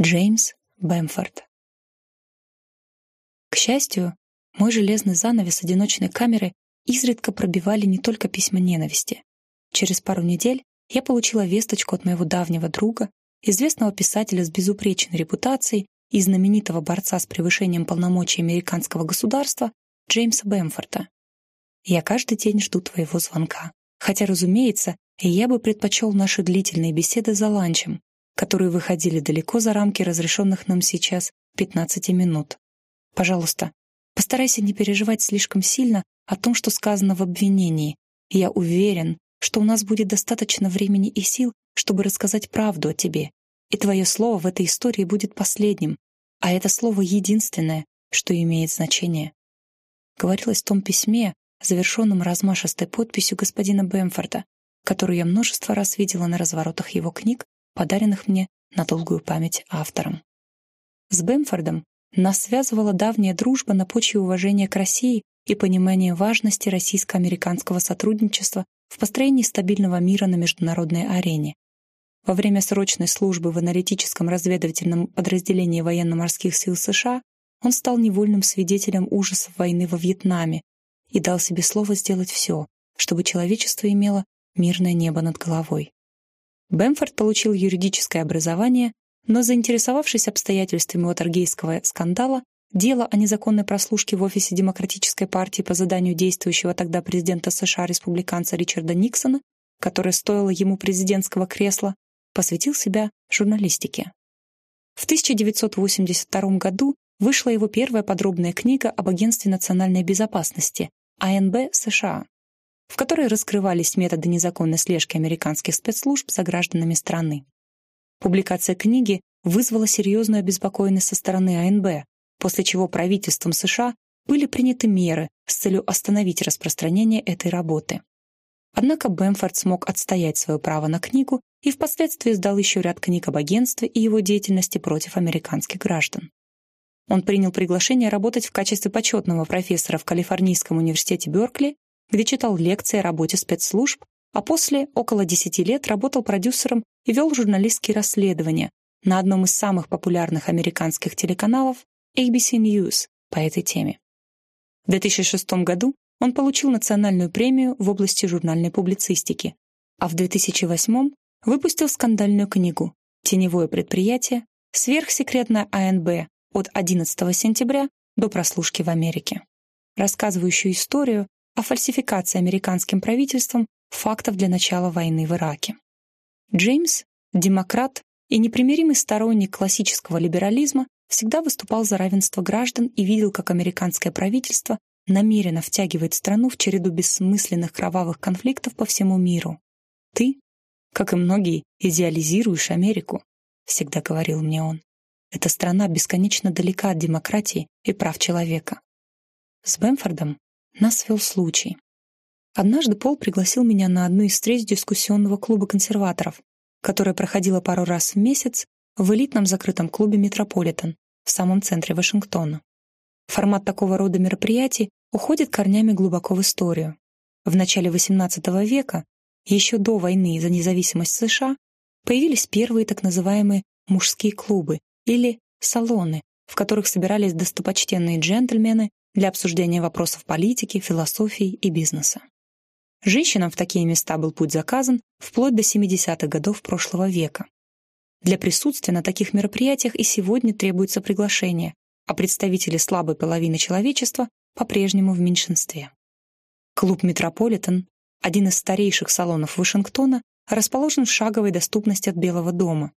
Джеймс Бэмфорд. К счастью, мой железный занавес одиночной камеры изредка пробивали не только письма ненависти. Через пару недель я получила весточку от моего давнего друга, известного писателя с безупречной репутацией и знаменитого борца с превышением полномочий американского государства Джеймса Бэмфорта. «Я каждый день жду твоего звонка. Хотя, разумеется, я бы предпочел наши длительные беседы за ланчем, которые выходили далеко за рамки разрешенных нам сейчас 15 минут. Пожалуйста, постарайся не переживать слишком сильно о том, что сказано в обвинении. Я уверен, что у нас будет достаточно времени и сил, чтобы рассказать правду о тебе. И твое слово в этой истории будет последним, а это слово единственное, что имеет значение. Говорилось в том письме, завершенном размашистой подписью господина Бэмфорда, которую я множество раз видела на разворотах его книг подаренных мне на долгую память автором. С Бэмфордом нас связывала давняя дружба на почве уважения к России и понимания важности российско-американского сотрудничества в построении стабильного мира на международной арене. Во время срочной службы в аналитическом разведывательном подразделении военно-морских сил США он стал невольным свидетелем ужасов войны во Вьетнаме и дал себе слово сделать все, чтобы человечество имело мирное небо над головой. Бэмфорд получил юридическое образование, но, заинтересовавшись обстоятельствами Уотергейского скандала, дело о незаконной прослушке в офисе Демократической партии по заданию действующего тогда президента США республиканца Ричарда Никсона, которое стоило ему президентского кресла, посвятил себя журналистике. В 1982 году вышла его первая подробная книга об Агентстве национальной безопасности АНБ США в которой раскрывались методы незаконной слежки американских спецслужб за гражданами страны. Публикация книги вызвала серьезную обеспокоенность со стороны АНБ, после чего правительством США были приняты меры с целью остановить распространение этой работы. Однако Бэмфорд смог отстоять свое право на книгу и впоследствии издал еще ряд книг об агентстве и его деятельности против американских граждан. Он принял приглашение работать в качестве почетного профессора в Калифорнийском университете Беркли где читал лекции о работе спецслужб, а после около 10 лет работал продюсером и вел журналистские расследования на одном из самых популярных американских телеканалов ABC News по этой теме. В 2006 году он получил национальную премию в области журнальной публицистики, а в 2008 выпустил скандальную книгу «Теневое предприятие. Сверхсекретная АНБ от 11 сентября до прослушки в Америке», рассказывающую историю о фальсификации американским правительством фактов для начала войны в Ираке. Джеймс, демократ и непримиримый сторонник классического либерализма, всегда выступал за равенство граждан и видел, как американское правительство намеренно втягивает страну в череду бессмысленных кровавых конфликтов по всему миру. «Ты, как и многие, идеализируешь Америку», — всегда говорил мне он. «Эта страна бесконечно далека от демократии и прав человека». С Бэмфордом нас свел случай. Однажды Пол пригласил меня на одну из встреч дискуссионного клуба консерваторов, которая проходила пару раз в месяц в элитном закрытом клубе «Метрополитен» в самом центре Вашингтона. Формат такого рода мероприятий уходит корнями глубоко в историю. В начале XVIII века, еще до войны за независимость США, появились первые так называемые мужские клубы или салоны, в которых собирались достопочтенные джентльмены для обсуждения вопросов политики, философии и бизнеса. Женщинам в такие места был путь заказан вплоть до 70-х годов прошлого века. Для присутствия на таких мероприятиях и сегодня требуется приглашение, а представители слабой половины человечества по-прежнему в меньшинстве. Клуб «Метрополитен», один из старейших салонов Вашингтона, расположен в шаговой доступности от Белого дома.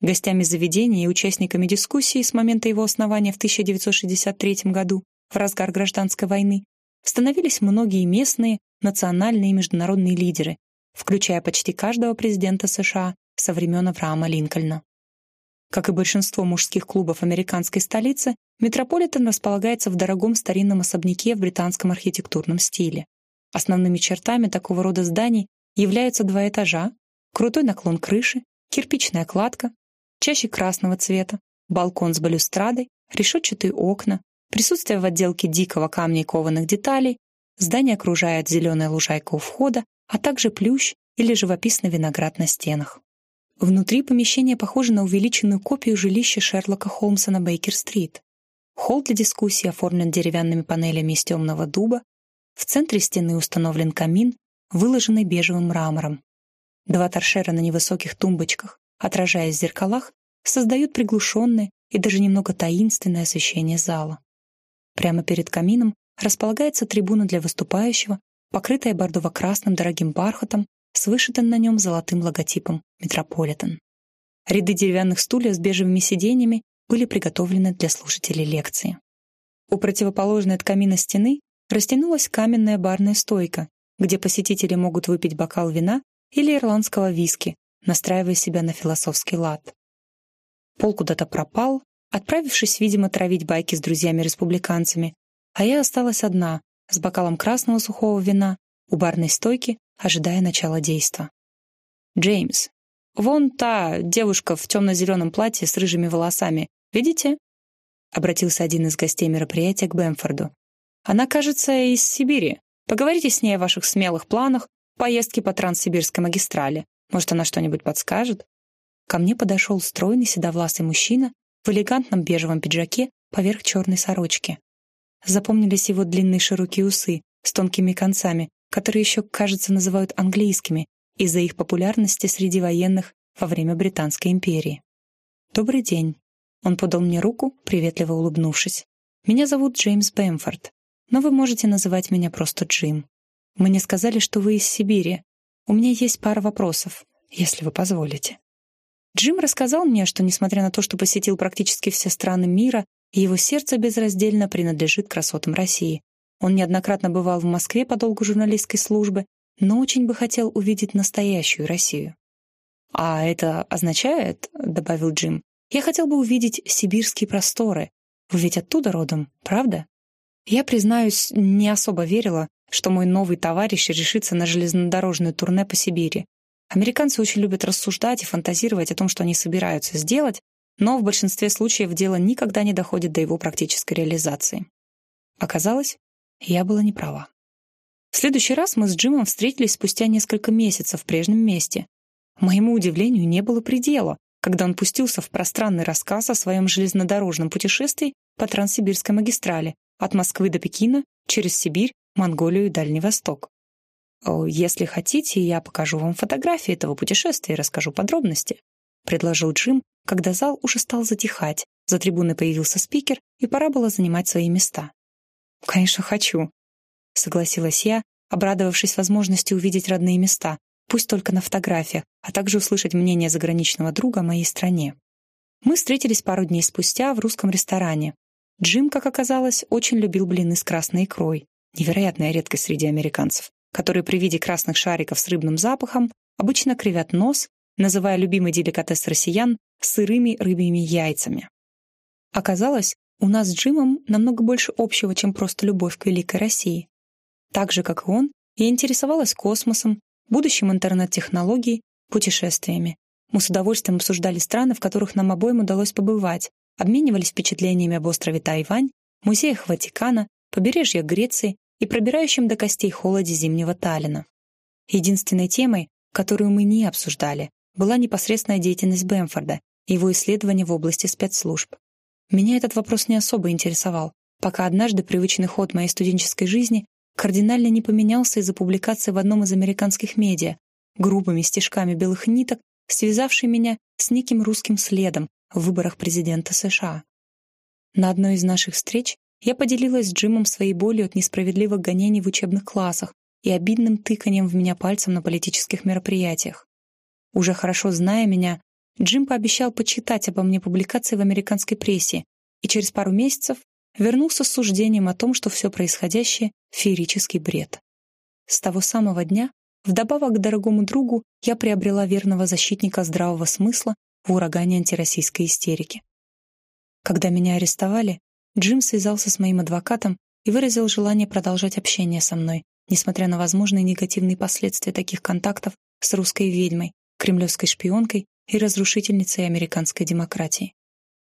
Гостями заведения и участниками дискуссии с момента его основания в 1963 году в разгар гражданской войны, становились многие местные, национальные и международные лидеры, включая почти каждого президента США со времен Авраама Линкольна. Как и большинство мужских клубов американской столицы, Метрополитен располагается в дорогом старинном особняке в британском архитектурном стиле. Основными чертами такого рода зданий являются два этажа, крутой наклон крыши, кирпичная кладка, чаще красного цвета, балкон с балюстрадой, решетчатые окна, Присутствие в отделке дикого камня и кованых деталей, здание окружает зеленая лужайка у входа, а также плющ или живописный виноград на стенах. Внутри помещение похоже на увеличенную копию жилища Шерлока Холмса на Бейкер-стрит. Холл для дискуссий оформлен деревянными панелями из темного дуба, в центре стены установлен камин, выложенный бежевым мрамором. Два торшера на невысоких тумбочках, отражаясь в зеркалах, создают приглушенное и даже немного таинственное освещение зала. Прямо перед камином располагается трибуна для выступающего, покрытая бордово-красным дорогим бархатом с вышитым на нем золотым логотипом «Метрополитен». Ряды деревянных стульев с бежевыми сиденьями были приготовлены для слушателей лекции. У противоположной от камина стены растянулась каменная барная стойка, где посетители могут выпить бокал вина или ирландского виски, настраивая себя на философский лад. Пол куда-то пропал, отправившись, видимо, травить байки с друзьями-республиканцами, а я осталась одна, с бокалом красного сухого вина, у барной стойки, ожидая начала действа. «Джеймс, вон та девушка в темно-зеленом платье с рыжими волосами, видите?» Обратился один из гостей мероприятия к Бэмфорду. «Она, кажется, из Сибири. Поговорите с ней о ваших смелых планах, поездки по Транссибирской магистрали. Может, она что-нибудь подскажет?» Ко мне подошел стройный седовласый мужчина в элегантном бежевом пиджаке поверх черной сорочки. Запомнились его длинные широкие усы с тонкими концами, которые еще, кажется, называют английскими из-за их популярности среди военных во время Британской империи. «Добрый день». Он подал мне руку, приветливо улыбнувшись. «Меня зовут Джеймс Бэмфорд, но вы можете называть меня просто Джим. Мне сказали, что вы из Сибири. У меня есть пара вопросов, если вы позволите». Джим рассказал мне, что, несмотря на то, что посетил практически все страны мира, его сердце безраздельно принадлежит красотам России. Он неоднократно бывал в Москве по долгу журналистской службы, но очень бы хотел увидеть настоящую Россию. «А это означает, — добавил Джим, — я хотел бы увидеть сибирские просторы. Вы ведь оттуда родом, правда?» Я, признаюсь, не особо верила, что мой новый товарищ решится на железнодорожное турне по Сибири. Американцы очень любят рассуждать и фантазировать о том, что они собираются сделать, но в большинстве случаев дело никогда не доходит до его практической реализации. Оказалось, я была не права. В следующий раз мы с Джимом встретились спустя несколько месяцев в прежнем месте. Моему удивлению не было предела, когда он пустился в пространный рассказ о своем железнодорожном путешествии по Транссибирской магистрали от Москвы до Пекина, через Сибирь, Монголию и Дальний Восток. «Если хотите, я покажу вам фотографии этого путешествия и расскажу подробности», предложил Джим, когда зал уже стал затихать, за трибуной появился спикер, и пора было занимать свои места. «Конечно, хочу», — согласилась я, обрадовавшись возможности увидеть родные места, пусть только на фотографиях, а также услышать мнение заграничного друга о моей стране. Мы встретились пару дней спустя в русском ресторане. Джим, как оказалось, очень любил блины с красной икрой. Невероятная редкость среди американцев, которые при виде красных шариков с рыбным запахом обычно кривят нос, называя любимый деликатес россиян сырыми рыбьими яйцами. Оказалось, у нас с Джимом намного больше общего, чем просто любовь к великой России. Так же, как и он, я интересовалась космосом, будущим интернет-технологий, путешествиями. Мы с удовольствием обсуждали страны, в которых нам обоим удалось побывать, обменивались впечатлениями об острове Тайвань, музеях Ватикана, побережьях Греции и пробирающем до костей холоде зимнего Таллина. Единственной темой, которую мы не обсуждали, была непосредственная деятельность Бэмфорда и его исследования в области спецслужб. Меня этот вопрос не особо интересовал, пока однажды привычный ход моей студенческой жизни кардинально не поменялся из-за публикации в одном из американских медиа, грубыми стежками белых ниток, связавшей меня с неким русским следом в выборах президента США. На одной из наших встреч я поделилась с Джимом своей болью от несправедливых гонений в учебных классах и обидным тыканием в меня пальцем на политических мероприятиях. Уже хорошо зная меня, Джим пообещал почитать обо мне публикации в американской прессе и через пару месяцев вернулся с суждением о том, что все происходящее — феерический бред. С того самого дня, вдобавок к дорогому другу, я приобрела верного защитника здравого смысла в урагане антироссийской истерики. Когда меня арестовали, Джим связался с моим адвокатом и выразил желание продолжать общение со мной, несмотря на возможные негативные последствия таких контактов с русской ведьмой, кремлевской шпионкой и разрушительницей американской демократии.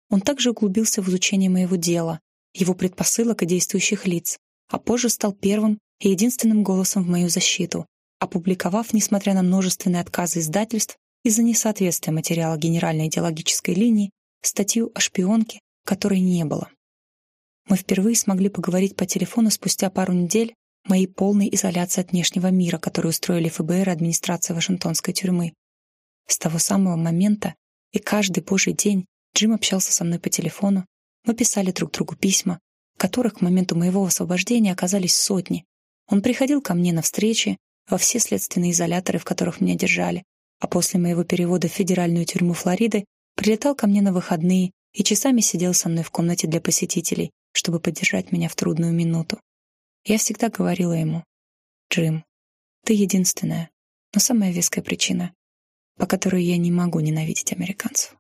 Он также углубился в изучение моего дела, его предпосылок и действующих лиц, а позже стал первым и единственным голосом в мою защиту, опубликовав, несмотря на множественные отказы издательств, из-за несоответствия материала генеральной идеологической линии статью о шпионке, которой не было. Мы впервые смогли поговорить по телефону спустя пару недель моей полной изоляции от внешнего мира, которую устроили ФБР и администрация Вашингтонской тюрьмы. С того самого момента и каждый божий день Джим общался со мной по телефону, мы писали друг другу письма, которых к моменту моего освобождения оказались сотни. Он приходил ко мне на встречи, во все следственные изоляторы, в которых меня держали, а после моего перевода в федеральную тюрьму Флориды прилетал ко мне на выходные и часами сидел со мной в комнате для посетителей, чтобы поддержать меня в трудную минуту. Я всегда говорила ему, «Джим, ты единственная, но самая веская причина, по которой я не могу ненавидеть американцев».